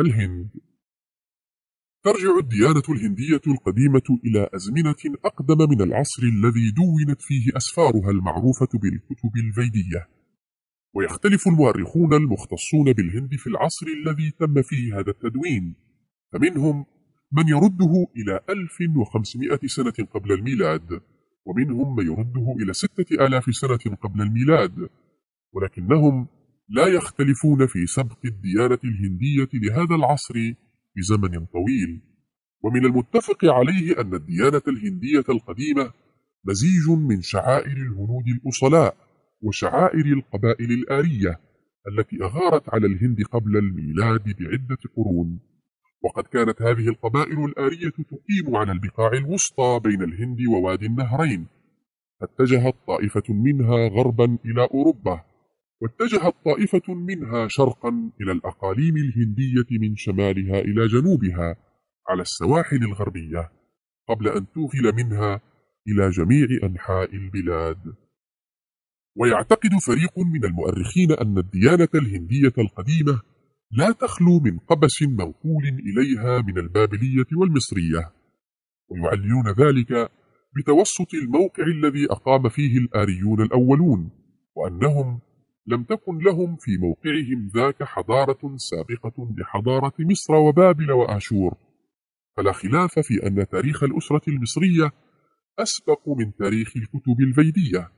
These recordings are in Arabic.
الهند. ترجع الديانة الهندية القديمة إلى أزمنة أقدم من العصر الذي دونت فيه أسفارها المعروفة بالكتب الفيدية. ويختلف المؤرخون المختصون بالهند في العصر الذي تم فيه هذا التدوين. فمنهم من يرده إلى 1500 سنة قبل الميلاد ومنهم من يرده إلى 6000 سنة قبل الميلاد. ولكنهم لا يختلفون في سبق الديانة الهندية لهذا العصر بزمن طويل. ومن المتفق عليه أن الديانة الهندية القديمة مزيج من شعائر الهنود الأصلاء وشعائر القبائل الآرية التي أغارت على الهند قبل الميلاد بعدة قرون. وقد كانت هذه القبائل الآرية تقيم على البقاع الوسطى بين الهند ووادي النهرين. فاتجهت طائفة منها غربا إلى أوروبا. واتجهت طائفة منها شرقا إلى الأقاليم الهندية من شمالها إلى جنوبها على السواحل الغربية قبل أن توغل منها إلى جميع أنحاء البلاد. ويعتقد فريق من المؤرخين أن الديانة الهندية القديمة لا تخلو من قبس منقول إليها من البابلية والمصرية. ويعللون ذلك بتوسط الموقع الذي أقام فيه الآريون الأولون وأنهم لم تكن لهم في موقعهم ذاك حضارة سابقة لحضارة مصر وبابل وآشور. فلا خلاف في أن تاريخ الأسرة المصرية أسبق من تاريخ الكتب الفيدية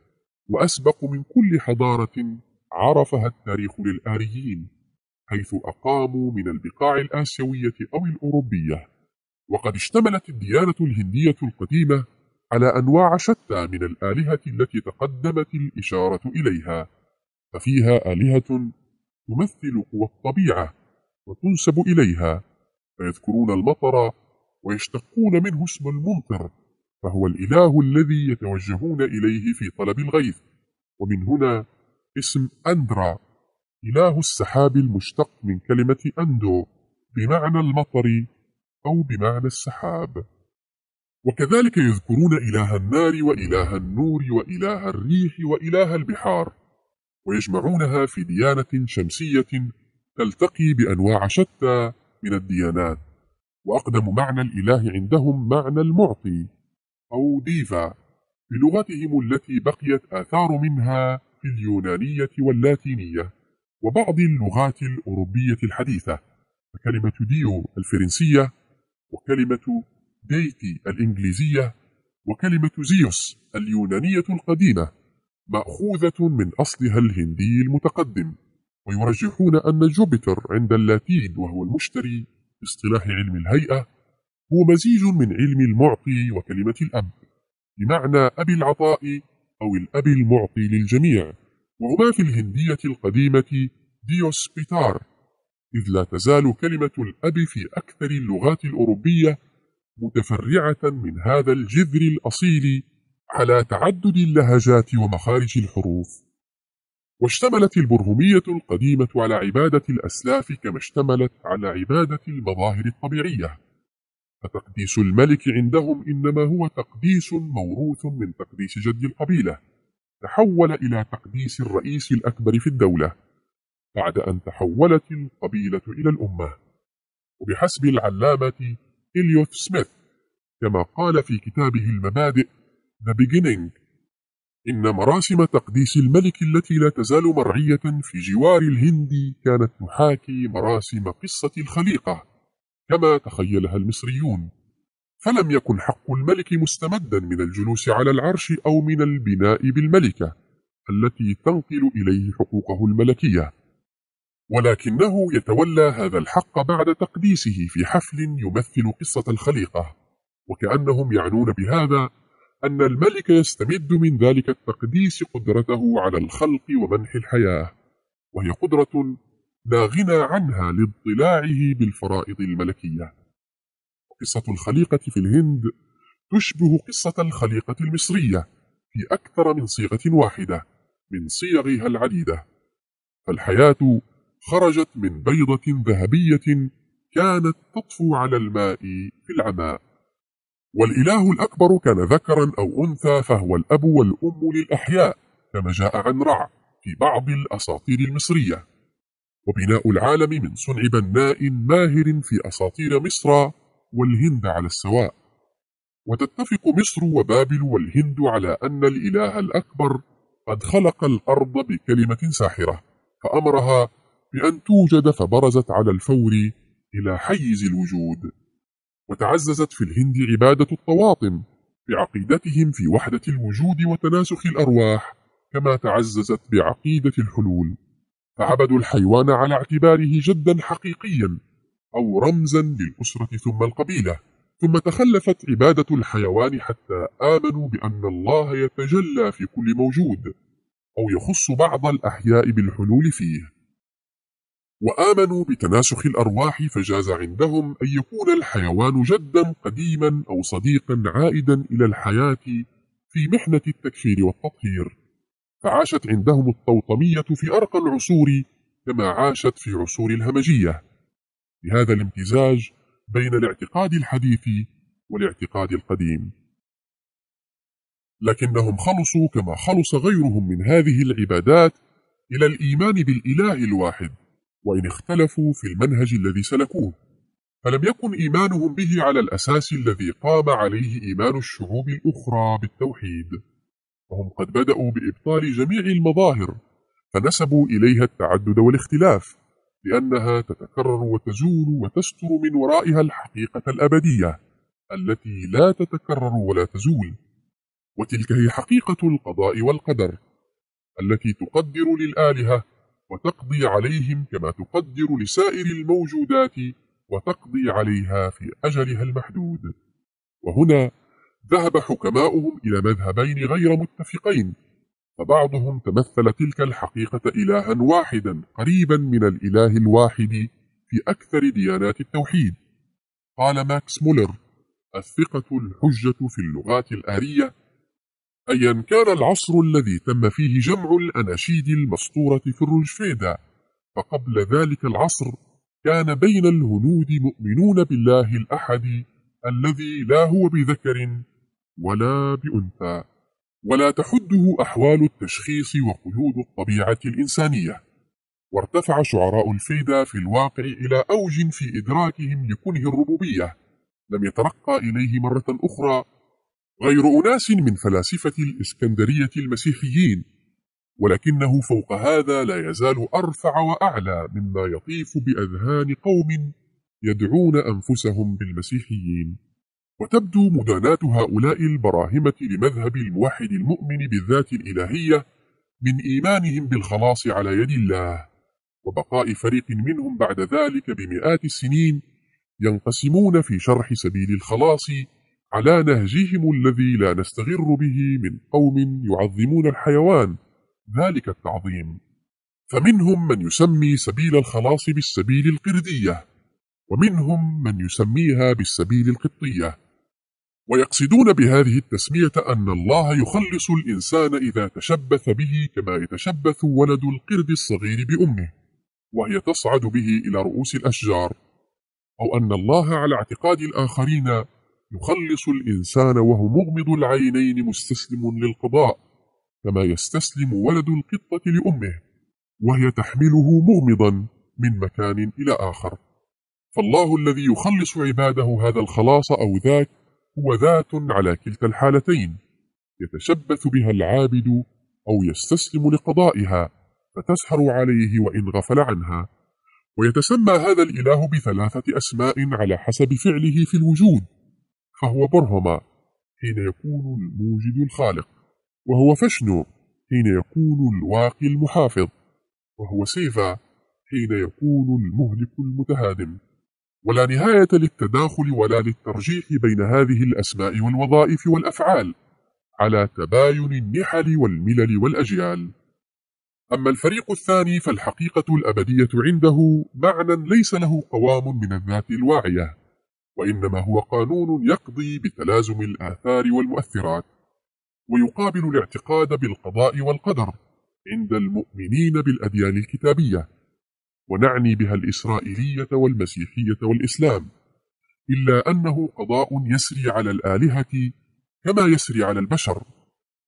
وأسبق من كل حضارة عرفها التاريخ للآريين حيث أقاموا من البقاع الآسيوية أو الأوروبية. وقد اشتملت الديانة الهندية القديمة على أنواع شتى من الآلهة التي تقدمت الإشارة إليها. ففيها آلهة تمثل قوى الطبيعة وتنسب إليها فيذكرون المطر ويشتقون منه اسم الممطر فهو الإله الذي يتوجهون إليه في طلب الغيث ومن هنا اسم أندرا إله السحاب المشتق من كلمة أندو بمعنى المطر أو بمعنى السحاب. وكذلك يذكرون إله النار وإله النور وإله الريح وإله البحار ويجمعونها في ديانة شمسية تلتقي بأنواع شتى من الديانات وأقدم معنى الإله عندهم معنى المعطي أو ديفا بلغتهم التي بقيت آثار منها في اليونانية واللاتينية وبعض اللغات الأوروبية الحديثة فكلمة ديو الفرنسية وكلمة ديتي الإنجليزية وكلمة زيوس اليونانية القديمة. مأخوذة من أصلها الهندي المتقدم ويرجحون أن جوبيتر عند اللاتين وهو المشتري باصطلاح علم الهيئة هو مزيج من علم المعطي وكلمة الأب بمعنى أبي العطاء أو الأب المعطي للجميع وهما في الهندية القديمة ديوس بيتار إذ لا تزال كلمة الأب في أكثر اللغات الأوروبية متفرعة من هذا الجذر الأصيل على تعدد اللهجات ومخارج الحروف. واشتملت البرهمية القديمة على عبادة الأسلاف كما اشتملت على عبادة المظاهر الطبيعية. فتقديس الملك عندهم إنما هو تقديس موروث من تقديس جد القبيلة. تحول إلى تقديس الرئيس الأكبر في الدولة. بعد أن تحولت القبيلة إلى الأمة. وبحسب العلامة إليوث سميث كما قال في كتابه المبادئ The Beginning. إن مراسم تقديس الملك التي لا تزال مرعية في جوار الهند كانت تحاكي مراسم قصة الخليقة كما تخيلها المصريون. فلم يكن حق الملك مستمدا من الجلوس على العرش أو من البناء بالملكة التي تنقل إليه حقوقه الملكية. ولكنه يتولى هذا الحق بعد تقديسه في حفل يمثل قصة الخليقة وكأنهم يعنون بهذا أن الملك يستمد من ذلك التقديس قدرته على الخلق ومنح الحياة وهي قدرة لا غنى عنها لاضطلاعه بالفرائض الملكية. قصة الخليقة في الهند تشبه قصة الخليقة المصرية في أكثر من صيغة واحدة من صيغها العديدة. فالحياة خرجت من بيضة ذهبية كانت تطفو على الماء في العماء. والإله الأكبر كان ذكرا أو أنثى فهو الأب والأم للأحياء كما جاء عن رع في بعض الأساطير المصرية. وبناء العالم من صنع بناء ماهر في أساطير مصر والهند على السواء. وتتفق مصر وبابل والهند على أن الإله الأكبر قد خلق الأرض بكلمة ساحرة فأمرها بأن توجد فبرزت على الفور إلى حيز الوجود. وتعززت في الهند عبادة الطواطم بعقيدتهم في وحدة الوجود وتناسخ الأرواح كما تعززت بعقيدة الحلول. فعبدوا الحيوان على اعتباره جدا حقيقيا أو رمزا للأسرة ثم القبيلة. ثم تخلفت عبادة الحيوان حتى آمنوا بأن الله يتجلى في كل موجود أو يخص بعض الأحياء بالحلول فيه. وآمنوا بتناسخ الأرواح فجاز عندهم أن يكون الحيوان جدا قديما أو صديقا عائدا إلى الحياة في محنة التكفير والتطهير. فعاشت عندهم الطوطمية في أرقى العصور كما عاشت في عصور الهمجية. بهذا الامتزاج بين الاعتقاد الحديث والاعتقاد القديم. لكنهم خلصوا كما خلص غيرهم من هذه العبادات إلى الإيمان بالإله الواحد. وإن اختلفوا في المنهج الذي سلكوه. فلم يكن إيمانهم به على الأساس الذي قام عليه إيمان الشعوب الأخرى بالتوحيد. وهم قد بدأوا بإبطال جميع المظاهر فنسبوا إليها التعدد والاختلاف لأنها تتكرر وتزول وتستر من ورائها الحقيقة الأبدية التي لا تتكرر ولا تزول. وتلك هي حقيقة القضاء والقدر التي تقدر للآلهة وتقضي عليهم كما تقدر لسائر الموجودات وتقضي عليها في أجلها المحدود. وهنا ذهب حكماؤهم إلى مذهبين غير متفقين فبعضهم تمثل تلك الحقيقة إلها واحدا قريبا من الإله الواحد في أكثر ديانات التوحيد. قال ماكس مولر الثقة الحجة في اللغات الآرية أيا كان العصر الذي تم فيه جمع الأناشيد المسطورة في الرجفيدا فقبل ذلك العصر كان بين الهنود مؤمنون بالله الأحد الذي لا هو بذكر ولا بأنثى. ولا تحده أحوال التشخيص وقيود الطبيعة الإنسانية. وارتفع شعراء الفيدا في الواقع إلى أوج في إدراكهم لكنه الربوبية. لم يترقى إليه مرة أخرى غير أناس من فلاسفة الإسكندرية المسيحيين ولكنه فوق هذا لا يزال أرفع وأعلى مما يطيف بأذهان قوم يدعون أنفسهم بالمسيحيين. وتبدو مداناة هؤلاء البراهمة لمذهب الموحد المؤمن بالذات الإلهية من إيمانهم بالخلاص على يد الله وبقاء فريق منهم بعد ذلك بمئات السنين ينقسمون في شرح سبيل الخلاص على نهجهم الذي لا نستغر به من قوم يعظمون الحيوان. ذلك التعظيم. فمنهم من يسمي سبيل الخلاص بالسبيل القردية ومنهم من يسميها بالسبيل القطية. ويقصدون بهذه التسمية أن الله يخلص الإنسان إذا تشبث به كما يتشبث ولد القرد الصغير بأمه وهي تصعد به إلى رؤوس الأشجار. أو أن الله على اعتقاد الآخرين يخلص الإنسان وهو مغمض العينين مستسلم للقضاء كما يستسلم ولد القطة لأمه وهي تحمله مغمضا من مكان إلى آخر. فالله الذي يخلص عباده هذا الخلاص أو ذاك هو ذات على كلتا الحالتين يتشبث بها العابد أو يستسلم لقضائها فتسهر عليه وإن غفل عنها. ويتسمى هذا الإله بثلاثة أسماء على حسب فعله في الوجود. فهو برهما حين يكون الموجد الخالق وهو فشنو حين يكون الواقي المحافظ وهو سيفا حين يكون المهلك المتهادم. ولا نهاية للتداخل ولا للترجيح بين هذه الأسماء والوظائف والأفعال على تباين النحل والملل والأجيال. أما الفريق الثاني فالحقيقة الأبدية عنده معنى ليس له قوام من الذات الواعية. وإنما هو قانون يقضي بتلازم الآثار والمؤثرات ويقابل الاعتقاد بالقضاء والقدر عند المؤمنين بالأديان الكتابية. ونعني بها الإسرائيلية والمسيحية والإسلام إلا أنه قضاء يسري على الآلهة كما يسري على البشر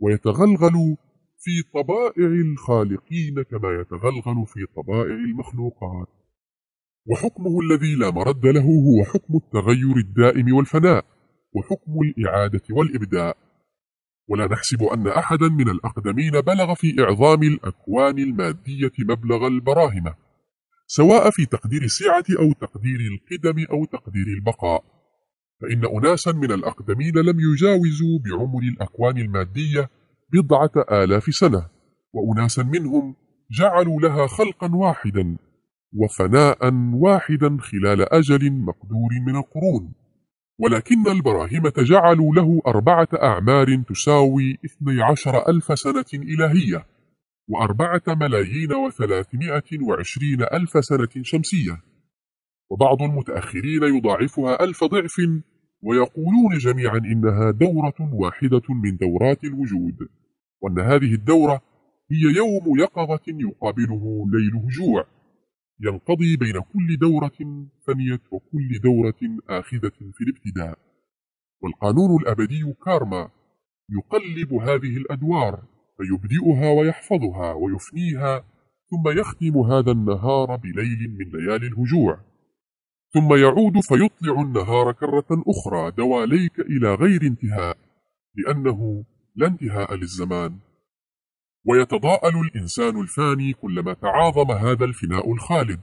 ويتغلغل في طبائع الخالقين كما يتغلغل في طبائع المخلوقات. وحكمه الذي لا مرد له هو حكم التغير الدائم والفناء وحكم الإعادة والإبداء. ولا نحسب أن أحدا من الأقدمين بلغ في إعظام الأكوان المادية مبلغ البراهمة سواء في تقدير السعة أو تقدير القدم أو تقدير البقاء. فإن أناسا من الأقدمين لم يجاوزوا بعمر الأكوان المادية بضعة آلاف سنة وأناسا منهم جعلوا لها خلقا واحدا. وفناء واحدا خلال أجل مقدور من القرون. ولكن البراهمة جعلوا له أربعة أعمار تساوي اثني عشر ألف سنة إلهية وأربعة ملايين وثلاثمائة وعشرين ألف سنة شمسية. وبعض المتأخرين يضاعفها ألف ضعف ويقولون جميعا إنها دورة واحدة من دورات الوجود وأن هذه الدورة هي يوم يقظة يقابله ليل هجوع ينقضي بين كل دورة فنيت وكل دورة آخذة في الابتداء. والقانون الأبدي كارما يقلب هذه الأدوار فيبدئها ويحفظها ويفنيها ثم يختم هذا النهار بليل من ليالي الهجوع. ثم يعود فيطلع النهار كرة أخرى دواليك إلى غير انتهاء لأنه لا انتهاء للزمان. ويتضاءل الإنسان الفاني كلما تعاظم هذا الفناء الخالد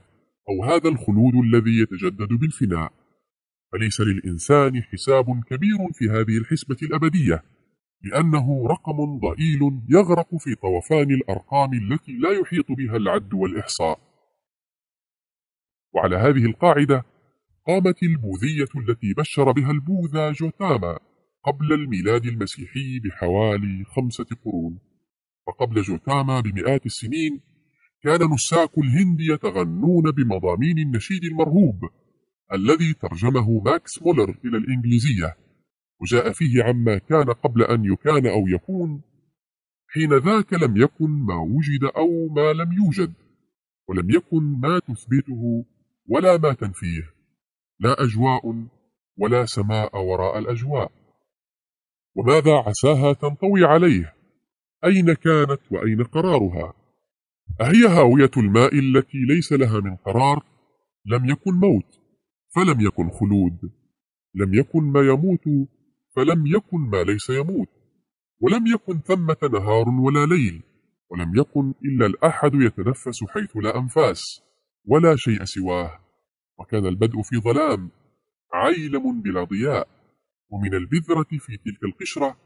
أو هذا الخلود الذي يتجدد بالفناء. فليس للإنسان حساب كبير في هذه الحسبة الأبدية؟ لأنه رقم ضئيل يغرق في طوفان الأرقام التي لا يحيط بها العد والإحصاء. وعلى هذه القاعدة قامت البوذية التي بشر بها البوذا جوتاما قبل الميلاد المسيحي بحوالي خمسة قرون. وقبل جوتاما بمئات السنين كان نساك الهند يتغنون بمضامين النشيد المرهوب الذي ترجمه ماكس مولر إلى الإنجليزية وجاء فيه عما كان قبل أن يكان أو يكون حين ذاك لم يكن ما وجد أو ما لم يوجد ولم يكن ما تثبته ولا ما تنفيه لا أجواء ولا سماء وراء الأجواء. وماذا عساها تنطوي عليه؟ أين كانت وأين قرارها؟ أهي هاوية الماء التي ليس لها من قرار؟ لم يكن موت فلم يكن خلود. لم يكن ما يموت فلم يكن ما ليس يموت. ولم يكن ثمة نهار ولا ليل ولم يكن إلا الأحد يتنفس حيث لا أنفاس ولا شيء سواه. وكان البدء في ظلام عيلم بلا ضياء. ومن البذرة في تلك القشرة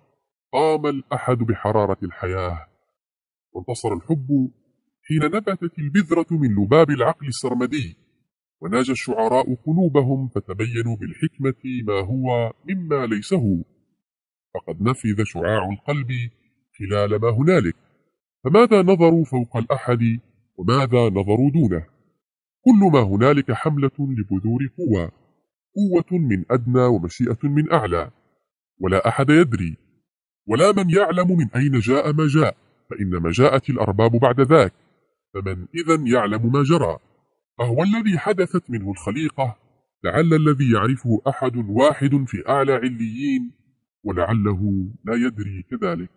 قام الأحد بحرارة الحياة. وانتصر الحب حين نبتت البذرة من لباب العقل السرمدي. وناجى الشعراء قلوبهم فتبينوا بالحكمة ما هو مما ليس هو فقد نفذ شعاع القلب خلال ما هنالك. فماذا نظروا فوق الأحد وماذا نظروا دونه؟ كل ما هنالك حملة لبذور قوة. قوة من أدنى ومشيئة من أعلى. ولا أحد يدري ولا من يعلم من أين جاء ما جاء فإنما جاءت الأرباب بعد ذاك فمن إذا يعلم ما جرى. أهو الذي حدثت منه الخليقة لعل الذي يعرفه أحد واحد في أعلى عليين ولعله لا يدري كذلك.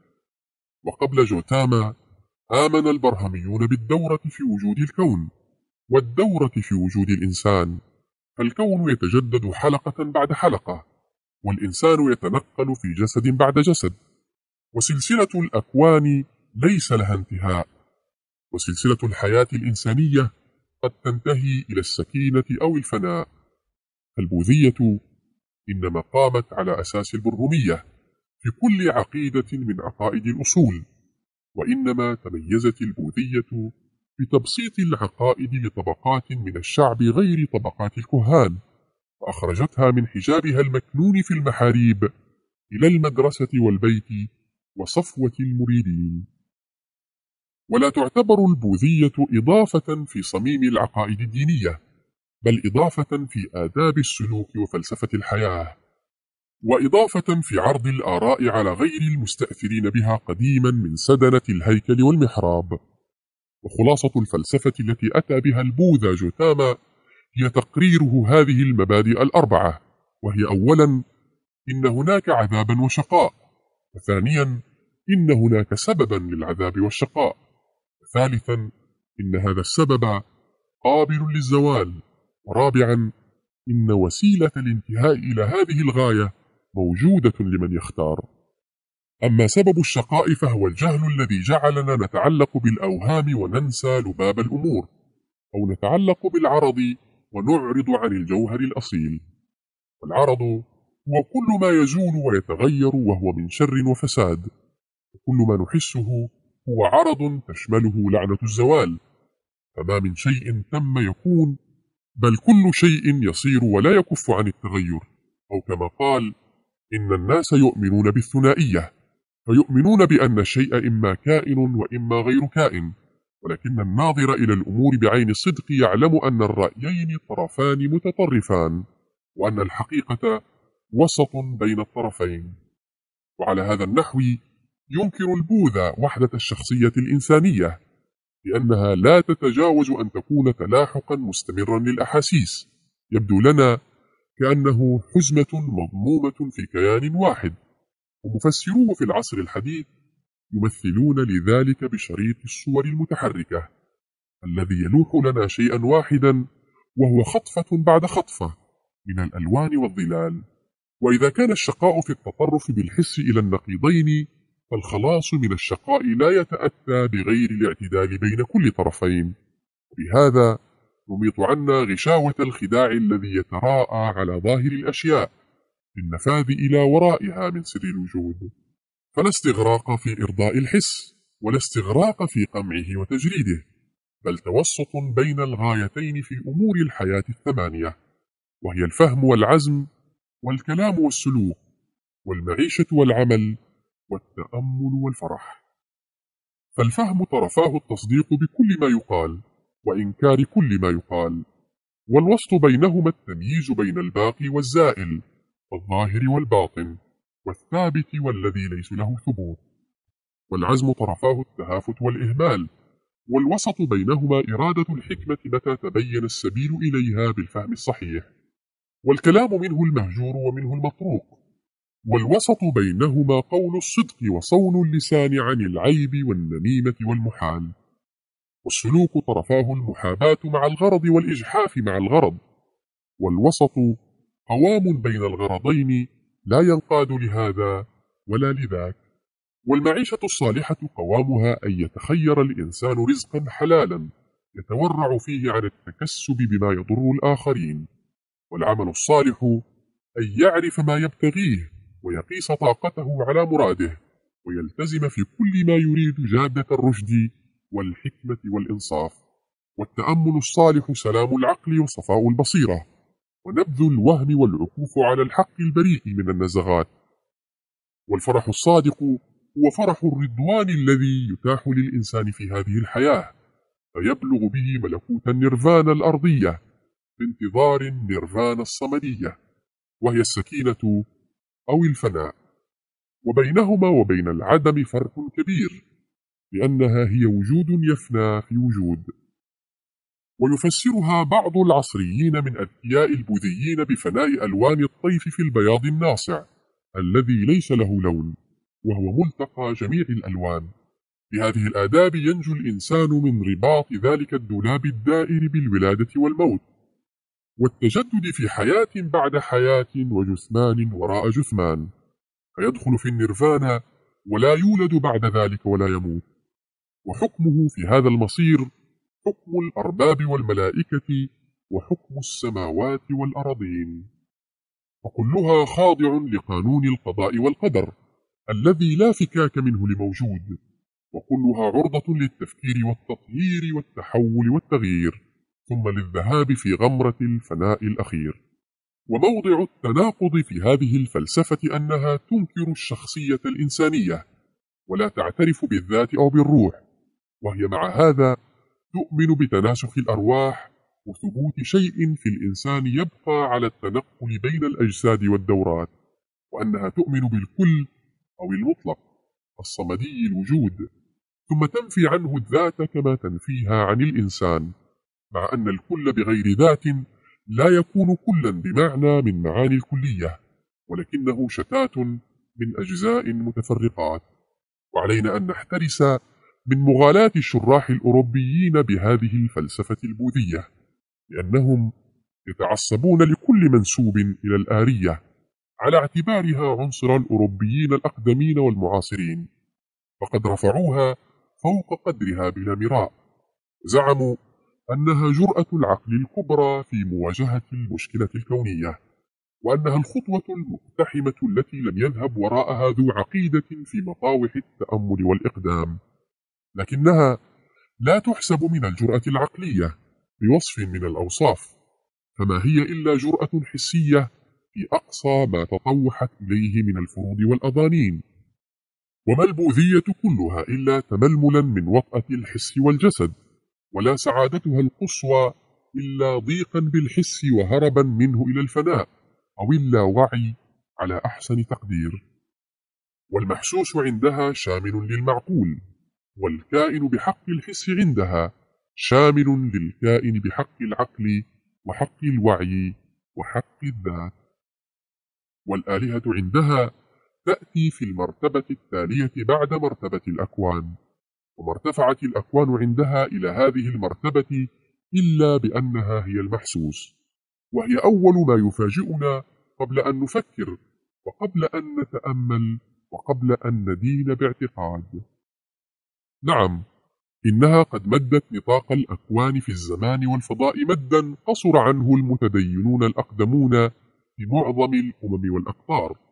وقبل جوتاما آمن البرهميون بالدورة في وجود الكون والدورة في وجود الإنسان. فالكون يتجدد حلقة بعد حلقة والإنسان يتنقل في جسد بعد جسد. وسلسلة الأكوان ليس لها انتهاء. وسلسلة الحياة الإنسانية قد تنتهي إلى السكينة أو الفناء. البوذية إنما قامت على أساس البرهمية في كل عقيدة من عقائد الأصول وإنما تميزت البوذية بتبسيط العقائد لطبقات من الشعب غير طبقات الكهان وأخرجتها من حجابها المكنون في المحاريب إلى المدرسة والبيت وصفوة المريدين. ولا تعتبر البوذية إضافة في صميم العقائد الدينية بل إضافة في آداب السلوك وفلسفة الحياة وإضافة في عرض الآراء على غير المستأثرين بها قديما من سدنة الهيكل والمحراب. وخلاصة الفلسفة التي أتى بها البوذا جوتاما هي تقريره هذه المبادئ الأربعة وهي أولا إن هناك عذابا وشقاء وثانيا إن هناك سببا للعذاب والشقاء. ثالثا إن هذا السبب قابل للزوال. ورابعا إن وسيلة الانتهاء إلى هذه الغاية موجودة لمن يختار. أما سبب الشقاء فهو الجهل الذي جعلنا نتعلق بالأوهام وننسى لباب الأمور أو نتعلق بالعرض ونعرض عن الجوهر الأصيل. والعرض هو كل ما يزول ويتغير وهو من شر وفساد. وكل ما نحسه هو عرض تشمله لعنة الزوال. فما من شيء تم يكون بل كل شيء يصير ولا يكف عن التغير. أو كما قال إن الناس يؤمنون بالثنائية فيؤمنون بأن الشيء إما كائن وإما غير كائن. ولكن الناظر إلى الأمور بعين الصدق يعلم أن الرأيين طرفان متطرفان وأن الحقيقة وسط بين الطرفين. وعلى هذا النحو ينكر البوذا وحدة الشخصية الإنسانية لأنها لا تتجاوز أن تكون تلاحقا مستمرا للأحاسيس. يبدو لنا كأنه حزمة مضمومة في كيان واحد. ومفسروه في العصر الحديث يمثلون لذلك بشريط الصور المتحركة. الذي يلوح لنا شيئا واحدا وهو خطفة بعد خطفة من الألوان والظلال. وإذا كان الشقاء في التطرف بالحس إلى النقيضين فالخلاص من الشقاء لا يتأتى بغير الاعتدال بين كل طرفين. بهذا نميط عنا غشاوة الخداع الذي يتراءى على ظاهر الأشياء بالنفاذ إلى ورائها من سر الوجود. فلا استغراق في إرضاء الحس ولا استغراق في قمعه وتجريده بل توسط بين الغايتين في أمور الحياة الثمانية وهي الفهم والعزم والكلام والسلوك والمعيشة والعمل والتأمل والفرح. فالفهم طرفاه التصديق بكل ما يقال وإنكار كل ما يقال. والوسط بينهما التمييز بين الباقي والزائل والظاهر والباطن والثابت والذي ليس له ثبوت. والعزم طرفاه التهافت والإهمال. والوسط بينهما إرادة الحكمة متى تبين السبيل إليها بالفهم الصحيح. والكلام منه المهجور ومنه المطروق. والوسط بينهما قول الصدق وصون اللسان عن العيب والنميمة والمحال. والسلوك طرفاه المحاباة مع الغرض والإجحاف مع الغرض. والوسط قوام بين الغرضين لا ينقاد لهذا ولا لذاك. والمعيشة الصالحة قوامها أن يتخير الإنسان رزقا حلالا يتورع فيه عن التكسب بما يضر الآخرين. والعمل الصالح أن يعرف ما يبتغيه ويقيس طاقته على مراده ويلتزم في كل ما يريد جادة الرشد والحكمة والإنصاف. والتأمل الصالح سلام العقل وصفاء البصيرة. ونبذ الوهم والعكوف على الحق البريء من النزغات. والفرح الصادق هو فرح الرضوان الذي يتاح للإنسان في هذه الحياة. فيبلغ به ملكوت النيرفانا الأرضية بانتظار النيرفانا الصمدية وهي السكينة أو الفناء. وبينهما وبين العدم فرق كبير لأنها هي وجود يفنى في وجود. ويفسرها بعض العصريين من أذكياء البوذيين بفناء ألوان الطيف في البياض الناصع الذي ليس له لون وهو ملتقى جميع الألوان. بهذه الآداب ينجو الإنسان من رباط ذلك الدولاب الدائر بالولادة والموت. والتجدد في حياة بعد حياة وجثمان وراء جثمان فيدخل في النيرفانا ولا يولد بعد ذلك ولا يموت. وحكمه في هذا المصير حكم الأرباب والملائكة وحكم السماوات والأرضين وكلها خاضع لقانون القضاء والقدر الذي لا فكاك منه لموجود. وكلها عرضة للتفكير والتطهير والتحول والتغيير. ثم للذهاب في غمرة الفناء الأخير. وموضع التناقض في هذه الفلسفة أنها تنكر الشخصية الإنسانية ولا تعترف بالذات أو بالروح. وهي مع هذا تؤمن بتناسخ الأرواح وثبوت شيء في الإنسان يبقى على التنقل بين الأجساد والدورات وأنها تؤمن بالكل أو المطلق الصمدي الوجود ثم تنفي عنه الذات كما تنفيها عن الإنسان. مع أن الكل بغير ذات لا يكون كلا بمعنى من معاني الكلية ولكنه شتات من أجزاء متفرقات. وعلينا أن نحترس من مغالاة الشراح الأوروبيين بهذه الفلسفة البوذية لأنهم يتعصبون لكل منسوب إلى الآرية على اعتبارها عنصر الأوروبيين الأقدمين والمعاصرين. فقد رفعوها فوق قدرها بلا مراء. زعموا أنها جرأة العقل الكبرى في مواجهة المشكلة الكونية وأنها الخطوة المقتحمة التي لم يذهب وراءها ذو عقيدة في مطاوح التأمل والإقدام. لكنها لا تحسب من الجرأة العقلية بوصف من الأوصاف فما هي إلا جرأة حسية في أقصى ما تطوحت إليه من الفروض والأضانين. وما البوذية كلها إلا تململا من وطأة الحس والجسد. ولا سعادتها القصوى إلا ضيقا بالحس وهربا منه إلى الفناء أو اللاوعي على أحسن تقدير. والمحسوس عندها شامل للمعقول والكائن بحق الحس عندها شامل للكائن بحق العقل وحق الوعي وحق الذات. والآلهة عندها تأتي في المرتبة التالية بعد مرتبة الأكوان. وما ارتفعت الأكوان عندها إلى هذه المرتبة إلا بأنها هي المحسوس وهي أول ما يفاجئنا قبل أن نفكر وقبل أن نتأمل وقبل أن ندين باعتقاد. نعم إنها قد مدت نطاق الأكوان في الزمان والفضاء مدا قصر عنه المتدينون الأقدمون في معظم الأمم والأقطار.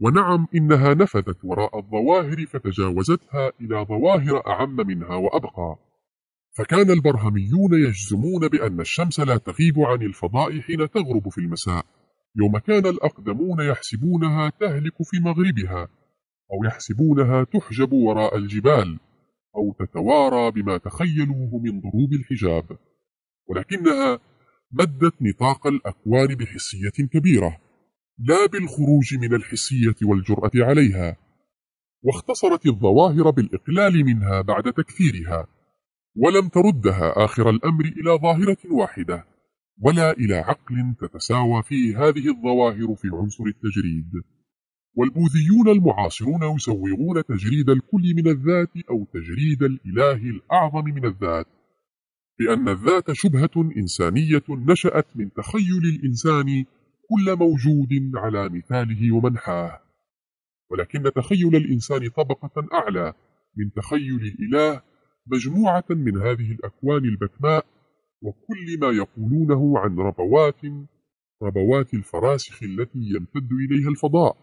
ونعم إنها نفذت وراء الظواهر فتجاوزتها إلى ظواهر أعم منها وأبقى. فكان البرهميون يجزمون بأن الشمس لا تغيب عن الفضاء حين تغرب في المساء يوم كان الأقدمون يحسبونها تهلك في مغربها أو يحسبونها تحجب وراء الجبال أو تتوارى بما تخيلوه من ضروب الحجاب. ولكنها مدت نطاق الأكوان بحسية كبيرة. لا بالخروج من الحسية والجرأة عليها واختصرت الظواهر بالإقلال منها بعد تكثيرها ولم تردها آخر الأمر إلى ظاهرة واحدة ولا إلى عقل تتساوى فيه هذه الظواهر في عنصر التجريد. والبوذيون المعاصرون يسوغون تجريد الكل من الذات أو تجريد الإله الأعظم من الذات بأن الذات شبهة إنسانية نشأت من تخيل الإنسان كل موجود على مثاله ومنحاه. ولكن تخيل الإنسان طبقة أعلى من تخيل الإله مجموعة من هذه الأكوان البكماء وكل ما يقولونه عن ربوات ربوات الفراسخ التي يمتد إليها الفضاء.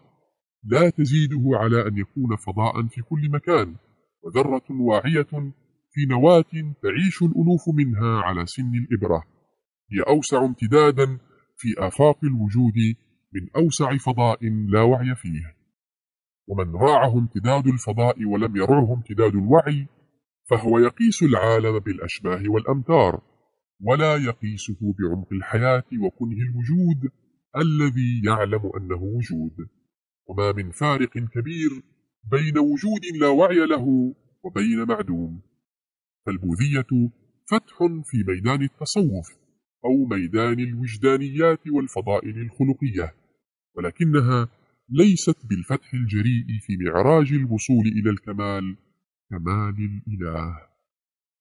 لا تزيده على أن يكون فضاء في كل مكان وذرة واعية في نواة تعيش الألوف منها على سن الإبرة. هي أوسع امتدادا في آفاق الوجود من أوسع فضاء لا وعي فيه. ومن راعه امتداد الفضاء ولم يرعه امتداد الوعي فهو يقيس العالم بالأشباه والأمتار ولا يقيسه بعمق الحياة وكنه الوجود الذي يعلم أنه وجود. وما من فارق كبير بين وجود لا وعي له وبين معدوم. فالبوذية فتح في ميدان التصوف. أو ميدان الوجدانيات والفضائل الخلقية ولكنها ليست بالفتح الجريء في معراج الوصول إلى الكمال كمال الإله.